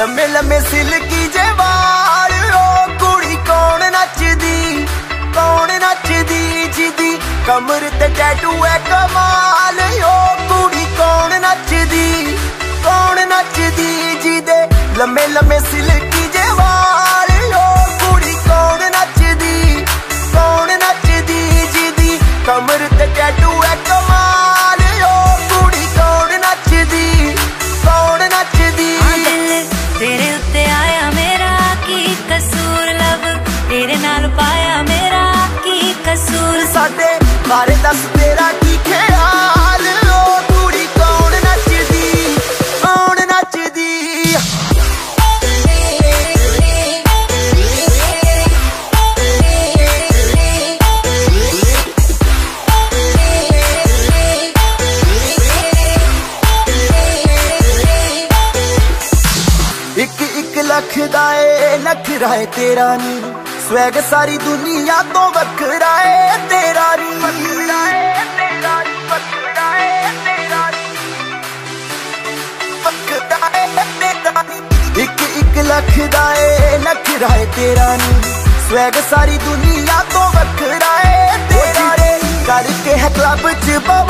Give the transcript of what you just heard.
ਉਹ ਲੰਮੇ ਲੰਮੇ ਸਿਲਕੀ ਜੇ ਵਾਲ ਉਹ ਕੁੜੀ ਕੌਣ ਨੱਚਦੀ? ਕੌਣ ਨੱਚਦੀ ਜਿਹਦੀ ਕਮਰ ਤੇ ਟੈਟੂ ਐ ਕਮਾਲ? ਉਹ ਕੁੜੀ ਕੌਣ ਨੱਚਦੀ? ਕੌਣ ਨੱਚਦੀ ਜਿਹਦੇ ਲੰਮੇ ਲੰਮੇ ਸਿਲਕੀ ਸਾਡੇ ਬਾਰੇ ਦੱਸ ਤੇਰਾ ਕੀ ਖਿਆਲ ਉਹ ਕੁੜੀ ਕੌਣ ਨੱਚਦੀ ਕੌਣ ਨੱਚਦੀ ਇੱਕ ਇੱਕ ਲੱਖ ਦਾ ਏ ਨਖਰਾ ਏ ਤੇਰਾ ਨੀ स्वैग सारी दुनिया तो वखरा है तेरा री एक एक लख दाए नखरा है तेरा नी स्वैग सारी दुनिया तो वखरा है तेरा रे। करके है क्लब च बाबा